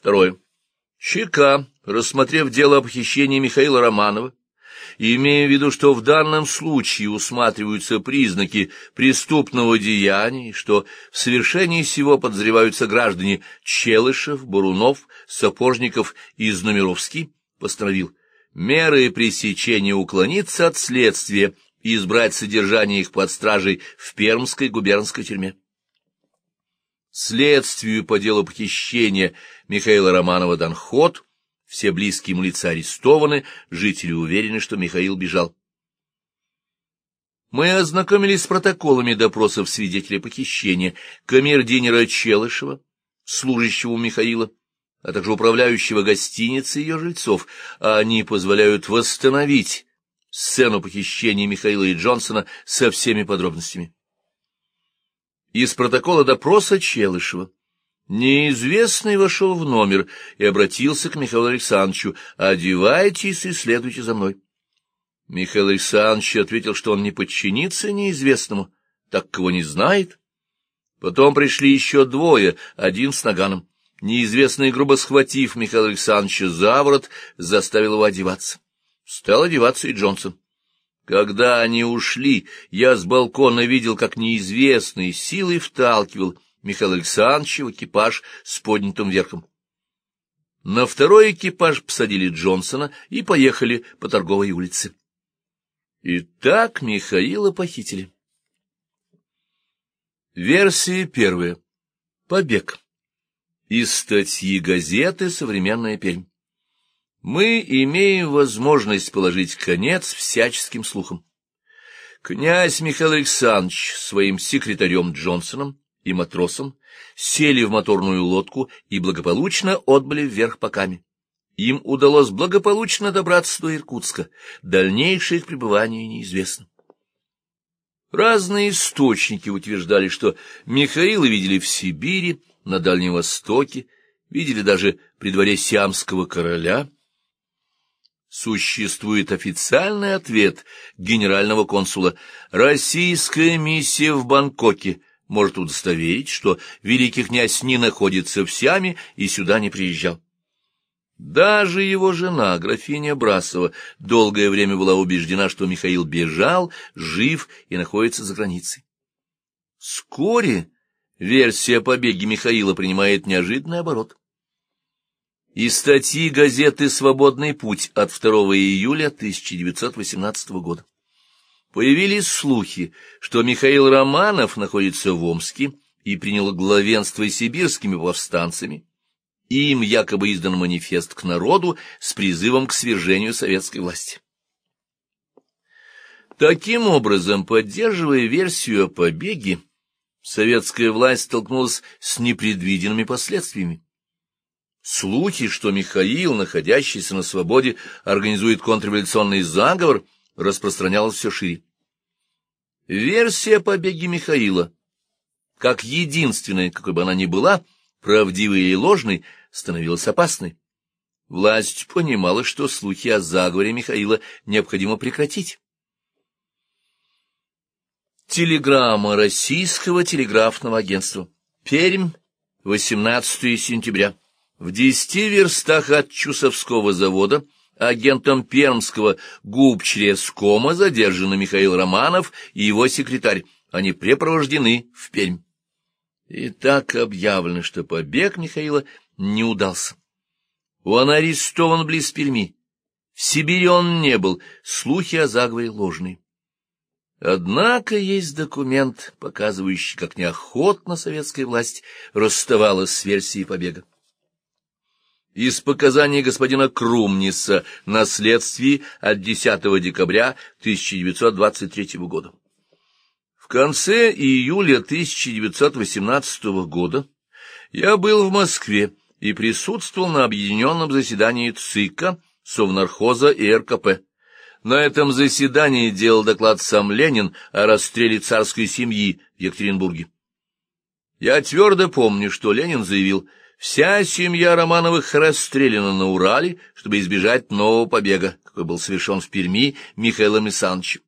Второе. ЧК, рассмотрев дело о похищении Михаила Романова, имея в виду, что в данном случае усматриваются признаки преступного деяния, что в совершении сего подозреваются граждане Челышев, Бурунов, Сапожников и Знамеровский, постановил меры пресечения уклониться от следствия и избрать содержание их под стражей в Пермской губернской тюрьме. Следствию по делу похищения Михаила Романова дан ход, все близкие ему лица арестованы, жители уверены, что Михаил бежал. Мы ознакомились с протоколами допросов свидетелей похищения, камердинера Челышева, служащего у Михаила, а также управляющего гостиницей ее жильцов, а они позволяют восстановить сцену похищения Михаила и Джонсона со всеми подробностями. Из протокола допроса Челышева. Неизвестный вошел в номер и обратился к Михаилу Александровичу «Одевайтесь и следуйте за мной». Михаил Александрович ответил, что он не подчинится неизвестному, так кого не знает. Потом пришли еще двое, один с наганом. Неизвестный, грубо схватив Михаила Александровича за ворот, заставил его одеваться. Стал одеваться и Джонсон. Когда они ушли, я с балкона видел, как неизвестный силой вталкивал Михаил Александрович в экипаж с поднятым верхом. На второй экипаж посадили Джонсона и поехали по торговой улице. И так Михаила похитили. Версия первая. Побег. Из статьи газеты «Современная Пермь». Мы имеем возможность положить конец всяческим слухам. Князь Михаил Александрович своим секретарем Джонсоном и матросом сели в моторную лодку и благополучно отбыли вверх по каме. Им удалось благополучно добраться до Иркутска, дальнейшее их пребывание неизвестно. Разные источники утверждали, что Михаила видели в Сибири, на Дальнем Востоке, видели даже при дворе сиамского короля — Существует официальный ответ генерального консула. Российская миссия в Бангкоке может удостоверить, что великий князь не находится в Сиаме и сюда не приезжал. Даже его жена, графиня Брасова, долгое время была убеждена, что Михаил бежал, жив и находится за границей. Вскоре версия о побеге Михаила принимает неожиданный оборот. Из статьи газеты «Свободный путь» от 2 июля 1918 года. Появились слухи, что Михаил Романов находится в Омске и принял главенство сибирскими повстанцами. Им якобы издан манифест к народу с призывом к свержению советской власти. Таким образом, поддерживая версию о побеге, советская власть столкнулась с непредвиденными последствиями. Слухи, что Михаил, находящийся на свободе, организует контрреволюционный заговор, распространялась все шире. Версия о побеге Михаила, как единственная, какой бы она ни была, правдивой или ложной, становилась опасной. Власть понимала, что слухи о заговоре Михаила необходимо прекратить. Телеграмма Российского телеграфного агентства. Пермь, 18 сентября. В десяти верстах от Чусовского завода агентом пермского губчрескома задержаны Михаил Романов и его секретарь. Они препровождены в Пермь. И так объявлено, что побег Михаила не удался. Он арестован близ Перми. В Сибири он не был, слухи о заговоре ложные. Однако есть документ, показывающий, как неохотно советская власть расставалась с версией побега. Из показаний господина Крумниса на следствии от 10 декабря 1923 года. В конце июля 1918 года я был в Москве и присутствовал на объединенном заседании ЦИКа, Совнархоза и РКП. На этом заседании делал доклад сам Ленин о расстреле царской семьи в Екатеринбурге. Я твердо помню, что Ленин заявил – Вся семья Романовых расстреляна на Урале, чтобы избежать нового побега, какой был совершен в Перми Михаилом Исановичем.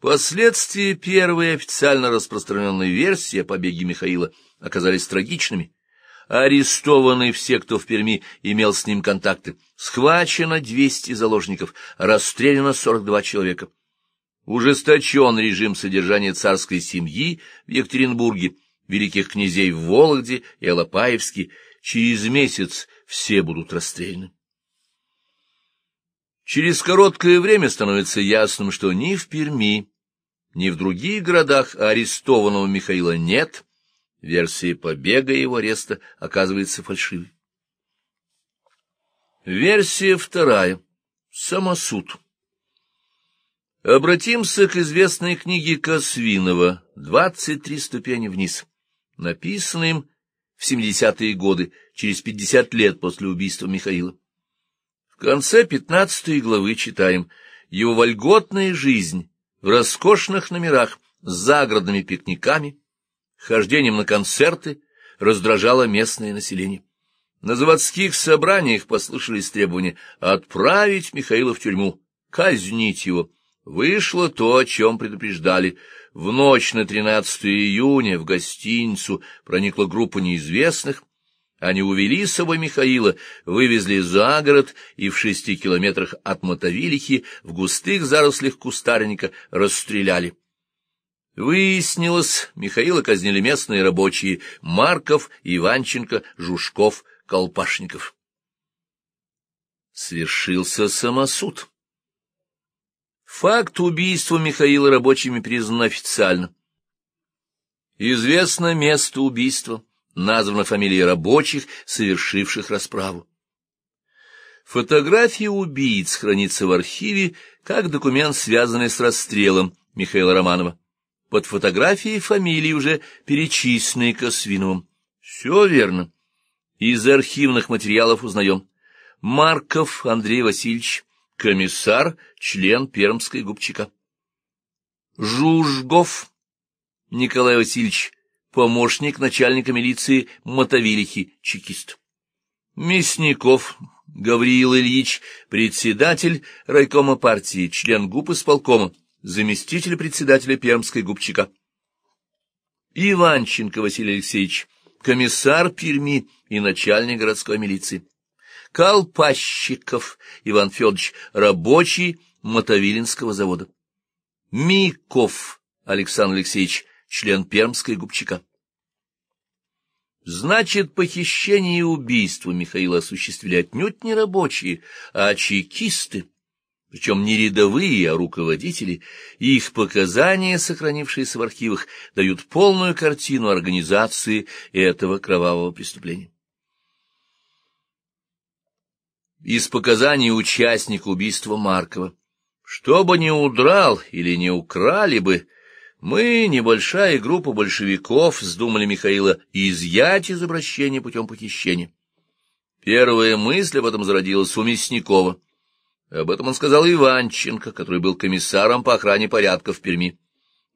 Последствия первой официально распространенной версии о побеге Михаила оказались трагичными. Арестованы все, кто в Перми имел с ним контакты. Схвачено 200 заложников, расстреляно 42 человека. Ужесточен режим содержания царской семьи в Екатеринбурге, великих князей в Вологде и Алапаевске. Через месяц все будут расстреляны. Через короткое время становится ясным, что ни в Перми, ни в других городах арестованного Михаила нет, версия побега и его ареста оказывается фальшивой. Версия вторая. Самосуд. Обратимся к известной книге Косвинова «Двадцать три ступени вниз», написанной им в 70-е годы, через 50 лет после убийства Михаила. В конце пятнадцатой главы читаем «Его вольготная жизнь в роскошных номерах с загородными пикниками, хождением на концерты раздражала местное население. На заводских собраниях послышались требования отправить Михаила в тюрьму, казнить его. Вышло то, о чем предупреждали. В ночь на 13 июня в гостиницу проникла группа неизвестных, они увели с собой Михаила, вывезли за город и в шести километрах от Мотовилихи в густых зарослях кустарника расстреляли. Выяснилось, Михаила казнили местные рабочие Марков, Иванченко, Жушков, Колпашников. Свершился самосуд. Факт убийства Михаила рабочими признан официально. Известно место убийства названа фамилия рабочих, совершивших расправу. Фотография убийц хранится в архиве как документ, связанный с расстрелом Михаила Романова. Под фотографией фамилии, уже перечисленные Косвиновым. Все верно. Из архивных материалов узнаем. Марков Андрей Васильевич, комиссар, член Пермской губчика. Жужгов Николай Васильевич, помощник начальника милиции Мотовилихи, чекист. Мясников Гавриил Ильич, председатель райкома партии, член ГУП исполкома, заместитель председателя Пермской губчика. Иванченко Василий Алексеевич, комиссар Перми и начальник городской милиции. Колпащиков Иван Федорович, рабочий Мотовилинского завода. Миков Александр Алексеевич, член Пермской губчика. Значит, похищение и убийство Михаила осуществили отнюдь не рабочие, а чекисты, причем не рядовые, а руководители, и их показания, сохранившиеся в архивах, дают полную картину организации этого кровавого преступления. Из показаний участника убийства Маркова. Что бы ни удрал или не украли бы, мы, небольшая группа большевиков, вздумали Михаила изъять из обращения путем похищения. Первая мысль об этом зародилась у Мясникова. Об этом он сказал Иванченко, который был комиссаром по охране порядка в Перми.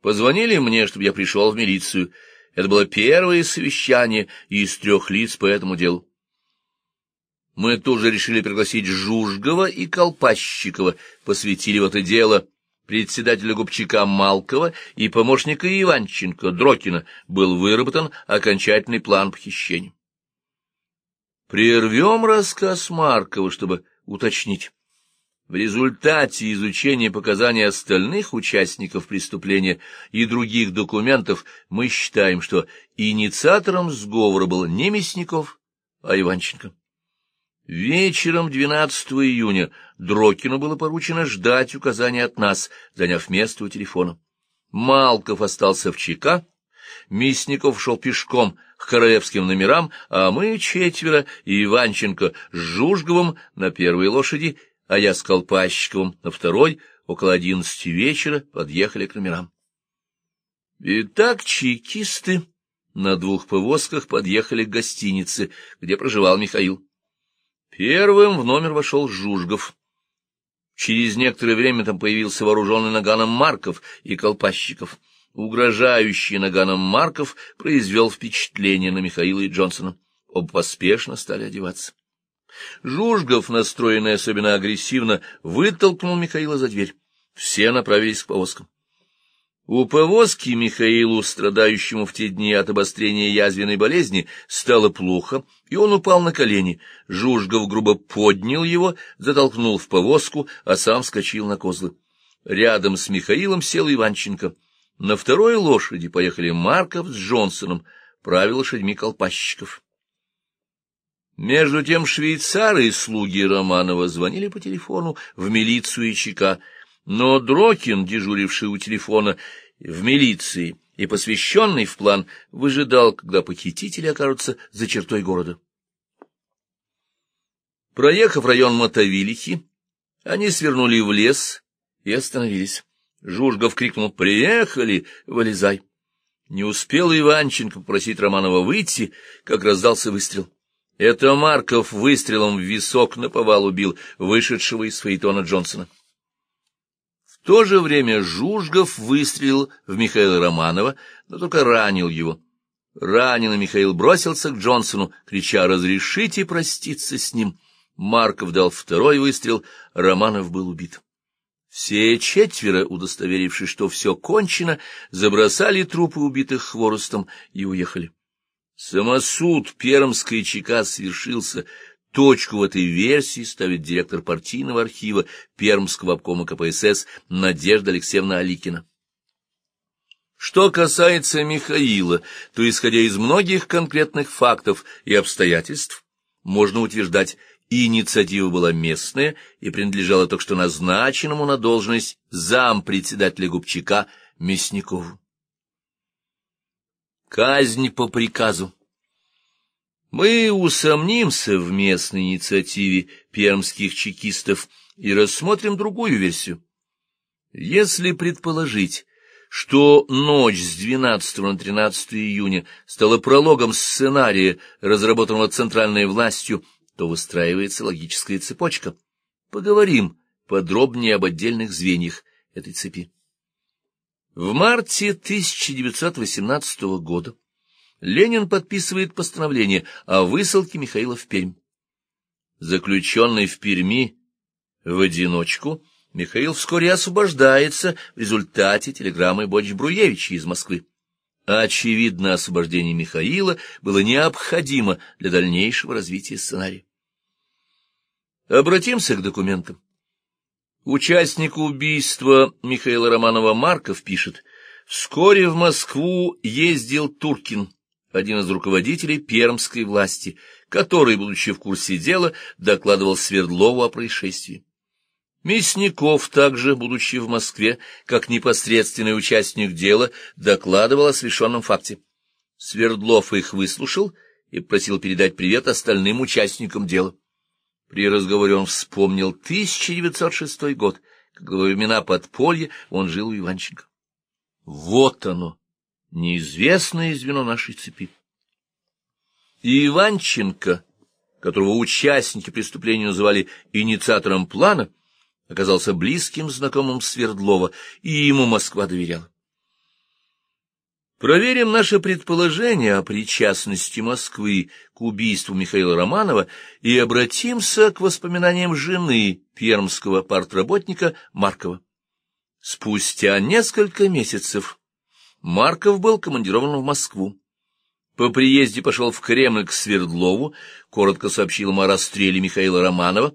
Позвонили мне, чтобы я пришел в милицию. Это было первое совещание из трех лиц по этому делу. Мы тут же решили пригласить Жужгова и Колпащикова, посвятили в это дело председателя губчика Малкова и помощника Иванченко Дрокина был выработан окончательный план похищения. Прервем рассказ Маркова, чтобы уточнить. В результате изучения показаний остальных участников преступления и других документов мы считаем, что инициатором сговора был не Мясников, а Иванченко. Вечером 12 июня Дрокину было поручено ждать указания от нас, заняв место у телефона. Малков остался в ЧК, Мясников шел пешком к королевским номерам, а мы четверо и Иванченко с Жужговым на первой лошади, а я с Колпащиковым на второй, около одиннадцати вечера подъехали к номерам. Итак, чекисты на двух повозках подъехали к гостинице, где проживал Михаил. Первым в номер вошел Жужгов. Через некоторое время там появился вооруженный наганом Марков и Колпащиков. Угрожающий наганом Марков произвел впечатление на Михаила и Джонсона. Оба поспешно стали одеваться. Жужгов, настроенный особенно агрессивно, вытолкнул Михаила за дверь. Все направились к повозкам. У повозки Михаилу, страдающему в те дни от обострения язвенной болезни, стало плохо, и он упал на колени. Жужгов грубо поднял его, затолкнул в повозку, а сам вскочил на козлы. Рядом с Михаилом сел Иванченко. На второй лошади поехали Марков с Джонсоном, правил лошадьми колпасчиков. Между тем швейцары и слуги Романова звонили по телефону в милицию и ЧК, но Дрокин, дежуривший у телефона в милиции и посвященный в план, выжидал, когда похитители окажутся за чертой города. Проехав район Мотовилихи, они свернули в лес и остановились. Жужгов крикнул «Приехали! Вылезай!» Не успел Иванченко попросить Романова выйти, как раздался выстрел. Это Марков выстрелом в висок наповал убил вышедшего из фаэтона Джонсона. То же время Жужгов выстрелил в Михаила Романова, но только ранил его. Раненый Михаил бросился к Джонсону, крича «Разрешите проститься с ним!» Марков дал второй выстрел, Романов был убит. Все четверо, удостоверившись, что все кончено, забросали трупы убитых хворостом и уехали. Самосуд Пермской ЧК свершился Точку в этой версии ставит директор партийного архива Пермского обкома КПСС Надежда Алексеевна Аликина. Что касается Михаила, то, исходя из многих конкретных фактов и обстоятельств, можно утверждать, инициатива была местная и принадлежала только что назначенному на должность зампредседателя Губчака Мясникову. Казнь по приказу мы усомнимся в местной инициативе пермских чекистов и рассмотрим другую версию. Если предположить, что ночь с 12 на 13 июня стала прологом сценария, разработанного центральной властью, то выстраивается логическая цепочка. Поговорим подробнее об отдельных звеньях этой цепи. В марте 1918 года Ленин подписывает постановление о высылке Михаила в Пермь. Заключенный в Перми в одиночку, Михаил вскоре освобождается в результате телеграммы Боч-Бруевича из Москвы. Очевидно, освобождение Михаила было необходимо для дальнейшего развития сценария. Обратимся к документам. Участник убийства Михаила Романова Марков пишет, «Вскоре в Москву ездил Туркин, один из руководителей пермской власти, который, будучи в курсе дела, докладывал Свердлову о происшествии. Мясников также, будучи в Москве, как непосредственный участник дела, докладывал о совершенном факте. Свердлов их выслушал и просил передать привет остальным участникам дела. При разговоре он вспомнил 1906 год, когда во времена подполья он жил у Иванченко. Вот оно, неизвестное звено нашей цепи. И Иванченко, которого участники преступления называли инициатором плана, оказался близким знакомым Свердлова, и ему Москва доверяла. Проверим наше предположение о причастности Москвы к убийству Михаила Романова и обратимся к воспоминаниям жены пермского партработника Маркова. Спустя несколько месяцев Марков был командирован в Москву. По приезде пошел в Кремль к Свердлову, коротко сообщил ему о расстреле Михаила Романова.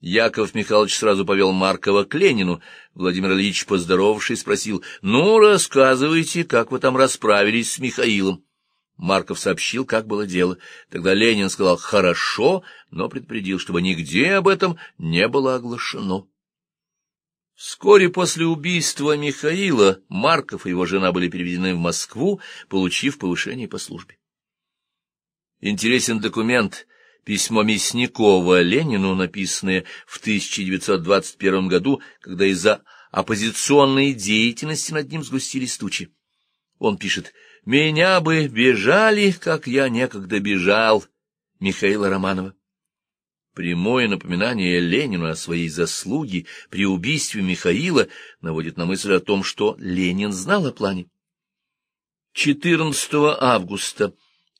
Яков Михайлович сразу повел Маркова к Ленину. Владимир Ильич, поздоровавшись, спросил, «Ну, рассказывайте, как вы там расправились с Михаилом?» Марков сообщил, как было дело. Тогда Ленин сказал «хорошо», но предупредил, чтобы нигде об этом не было оглашено. Вскоре после убийства Михаила Марков и его жена были переведены в Москву, получив повышение по службе. Интересен документ, письмо Мясникова Ленину, написанное в 1921 году, когда из-за оппозиционной деятельности над ним сгустились тучи. Он пишет «Меня бы бежали, как я некогда бежал» Михаила Романова. Прямое напоминание Ленину о своей заслуге при убийстве Михаила наводит на мысль о том, что Ленин знал о плане. 14 августа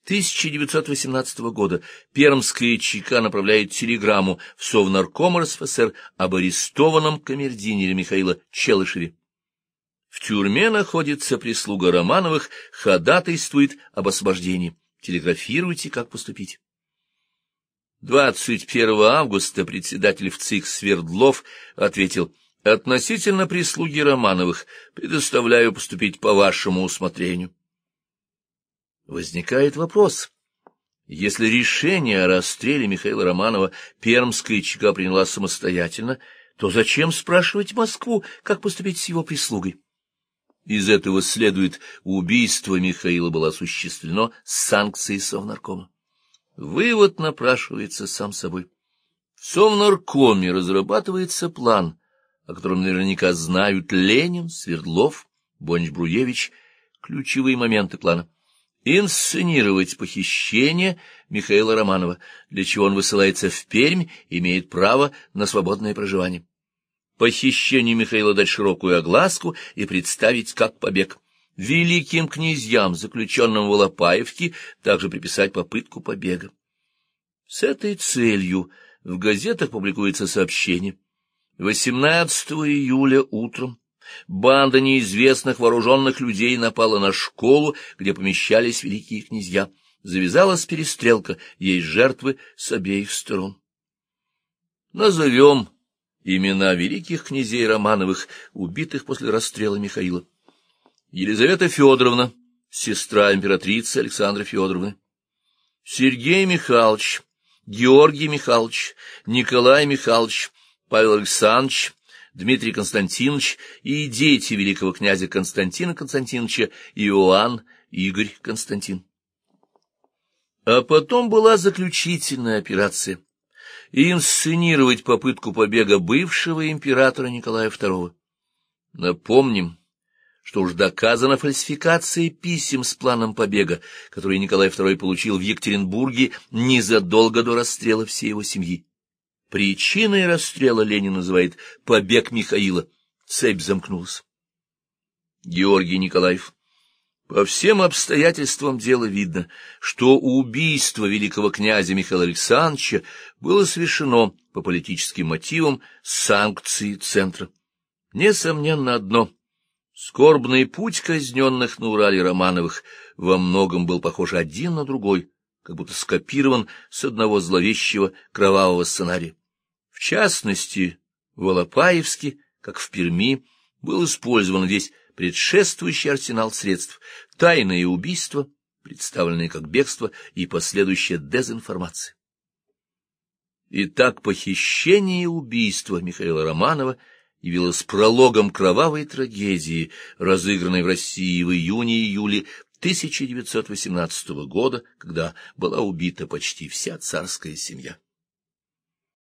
1918 года Пермская ЧК направляет телеграмму в Совнарком РСФСР об арестованном камердинере Михаила Челышеве. В тюрьме находится прислуга Романовых, ходатайствует об освобождении. Телеграфируйте, как поступить. 21 августа председатель в ЦИК Свердлов ответил, «Относительно прислуги Романовых предоставляю поступить по вашему усмотрению». Возникает вопрос. Если решение о расстреле Михаила Романова Пермская ЧК приняла самостоятельно, то зачем спрашивать Москву, как поступить с его прислугой? Из этого следует, убийство Михаила было осуществлено с санкцией Совнаркома. Вывод напрашивается сам собой. В Совнаркоме разрабатывается план, о котором наверняка знают Ленин, Свердлов, Бонч-Бруевич, ключевые моменты плана. Инсценировать похищение Михаила Романова, для чего он высылается в Пермь, имеет право на свободное проживание похищению Михаила дать широкую огласку и представить как побег. Великим князьям, заключенным в Волопаевке, также приписать попытку побега. С этой целью в газетах публикуется сообщение. 18 июля утром банда неизвестных вооруженных людей напала на школу, где помещались великие князья. Завязалась перестрелка, есть жертвы с обеих сторон. Назовем имена великих князей Романовых, убитых после расстрела Михаила. Елизавета Федоровна, сестра императрицы Александры Федоровны. Сергей Михайлович, Георгий Михайлович, Николай Михайлович, Павел Александрович, Дмитрий Константинович и дети великого князя Константина Константиновича Иоанн, Игорь Константин. А потом была заключительная операция инсценировать попытку побега бывшего императора Николая II. Напомним, что уж доказана фальсификация писем с планом побега, который Николай II получил в Екатеринбурге незадолго до расстрела всей его семьи. Причиной расстрела Ленин называет побег Михаила. Цепь замкнулась. Георгий Николаев по всем обстоятельствам дела видно, что убийство великого князя Михаила Александровича было совершено по политическим мотивам санкции центра. Несомненно одно — скорбный путь казненных на Урале Романовых во многом был похож один на другой, как будто скопирован с одного зловещего кровавого сценария. В частности, в Алапаевске, как в Перми, был использован весь предшествующий арсенал средств, тайное убийство, представленное как бегство и последующая дезинформация. Итак, похищение и убийство Михаила Романова явилось прологом кровавой трагедии, разыгранной в России в июне-июле 1918 года, когда была убита почти вся царская семья.